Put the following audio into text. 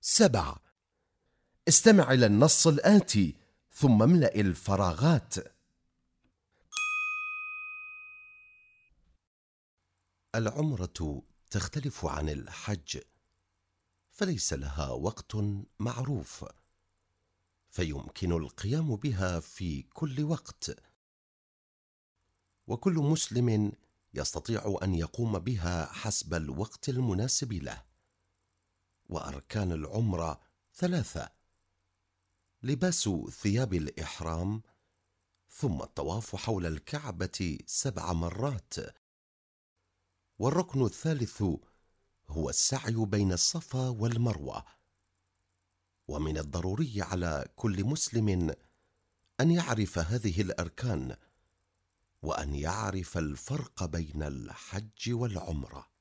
سبع. استمع إلى النص الآتي ثم املأ الفراغات. العمرة تختلف عن الحج فليس لها وقت معروف فيمكن القيام بها في كل وقت. وكل مسلم يستطيع أن يقوم بها حسب الوقت المناسب له. وأركان العمره ثلاثة لباس ثياب الإحرام ثم الطواف حول الكعبة سبع مرات. والركن الثالث هو السعي بين الصفا والمروة. ومن الضروري على كل مسلم أن يعرف هذه الأركان وأن يعرف الفرق بين الحج والعمرة.